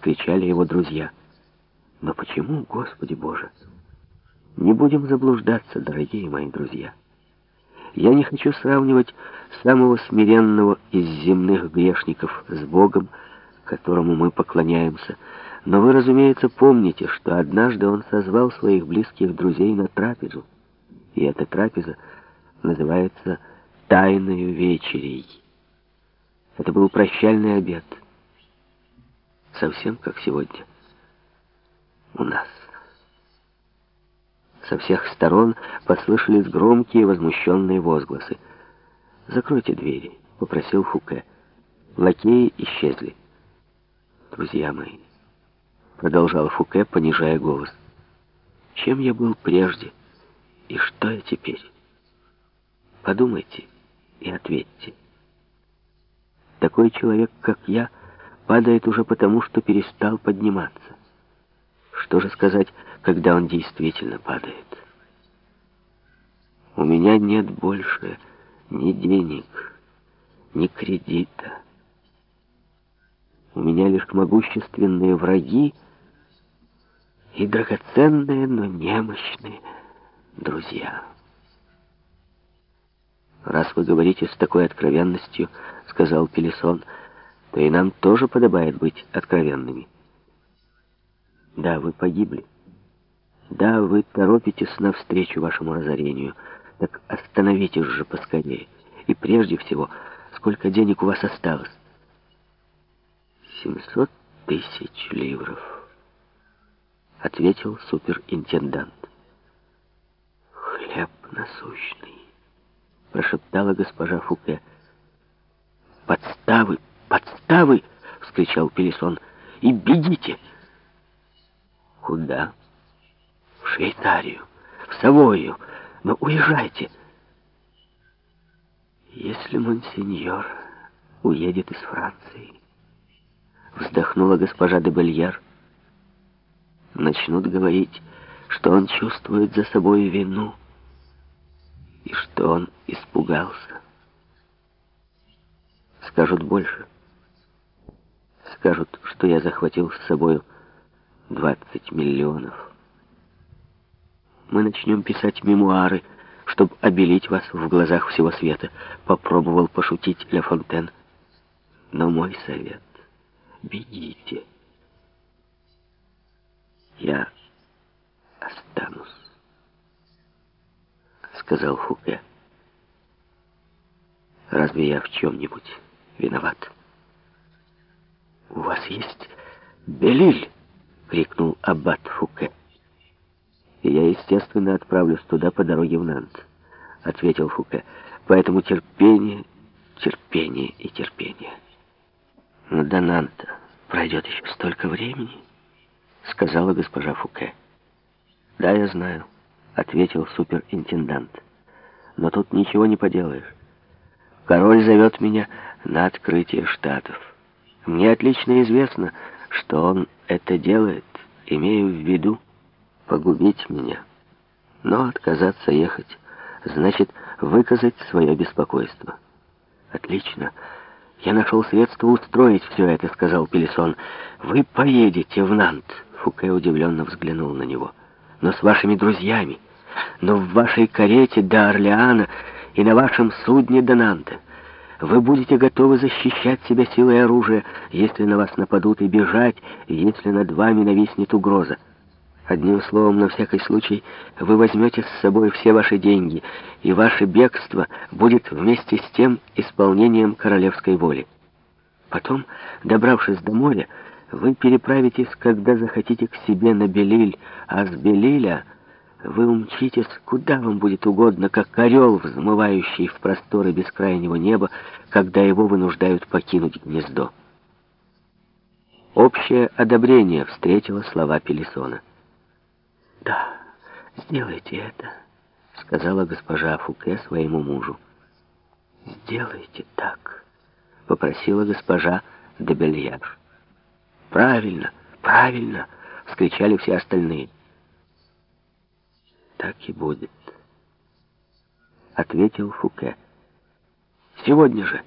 вскричали его друзья. Но почему, Господи Боже? Не будем заблуждаться, дорогие мои друзья. Я не хочу сравнивать самого смиренного из земных грешников с Богом, которому мы поклоняемся, но вы, разумеется, помните, что однажды он созвал своих близких друзей на трапезу, и эта трапеза называется «Тайною вечерей». Это был прощальный обед, совсем как сегодня у нас. Со всех сторон послышались громкие возмущенные возгласы. «Закройте двери», — попросил Фуке. Лакеи исчезли. «Друзья мои», — продолжал Фуке, понижая голос, — «чем я был прежде и что я теперь? Подумайте и ответьте. Такой человек, как я, падает уже потому, что перестал подниматься. Что же сказать, когда он действительно падает? У меня нет больше ни денег, ни кредита. У меня лишь могущественные враги и драгоценные, но немощные друзья. «Раз вы говорите с такой откровенностью, — сказал Пелесон, — то и нам тоже подобает быть откровенными». Да, вы погибли. Да, вы торопитесь навстречу вашему разорению. Так остановитесь же поскорее. И прежде всего, сколько денег у вас осталось? Семьсот тысяч ливров, ответил суперинтендант. Хлеб насущный, прошептала госпожа Фуке. «Подставы! Подставы!» — вскричал Пелесон. «И бегите!» Куда? В Швейцарию, в Савою. Но уезжайте. Если монсеньор уедет из Франции, вздохнула госпожа де Бельяр, начнут говорить, что он чувствует за собой вину и что он испугался. Скажут больше. Скажут, что я захватил с собой 20 миллионов. Мы начнем писать мемуары, чтобы обелить вас в глазах всего света, попробовал пошутить Ля Фонтен. Но мой совет — бегите. Я останусь, сказал Фуке. Разве я в чем-нибудь виноват? У вас есть Белиль? крикнул аббат Фуке. «И я, естественно, отправлюсь туда по дороге в Нант», — ответил Фуке. «Поэтому терпение, терпение и терпение». «Но до Нанта пройдет еще столько времени», — сказала госпожа Фуке. «Да, я знаю», — ответил суперинтендант. «Но тут ничего не поделаешь. Король зовет меня на открытие штатов. Мне отлично известно, что он это делает, имея в виду погубить меня. Но отказаться ехать значит выказать свое беспокойство. Отлично. Я нашел средство устроить все это, сказал Пелесон. Вы поедете в Нант. Фуке удивленно взглянул на него. Но с вашими друзьями. Но в вашей карете до Орлеана и на вашем судне до Нанта. Вы будете готовы защищать себя силой оружия, если на вас нападут, и бежать, если над вами нависнет угроза. Одним словом, на всякий случай, вы возьмете с собой все ваши деньги, и ваше бегство будет вместе с тем исполнением королевской воли. Потом, добравшись до моря, вы переправитесь, когда захотите, к себе на Белиль, а с Белиля вы умчитесь, куда вам будет угодно, как орел, взмывающий в просторы бескрайнего неба, когда его вынуждают покинуть гнездо. Общее одобрение встретило слова Пелесона. «Да, сделайте это», — сказала госпожа Фуке своему мужу. «Сделайте так», — попросила госпожа де Бельяр. «Правильно, правильно!» — вскричали все остальные так и будет», — ответил Фуке. «Сегодня же».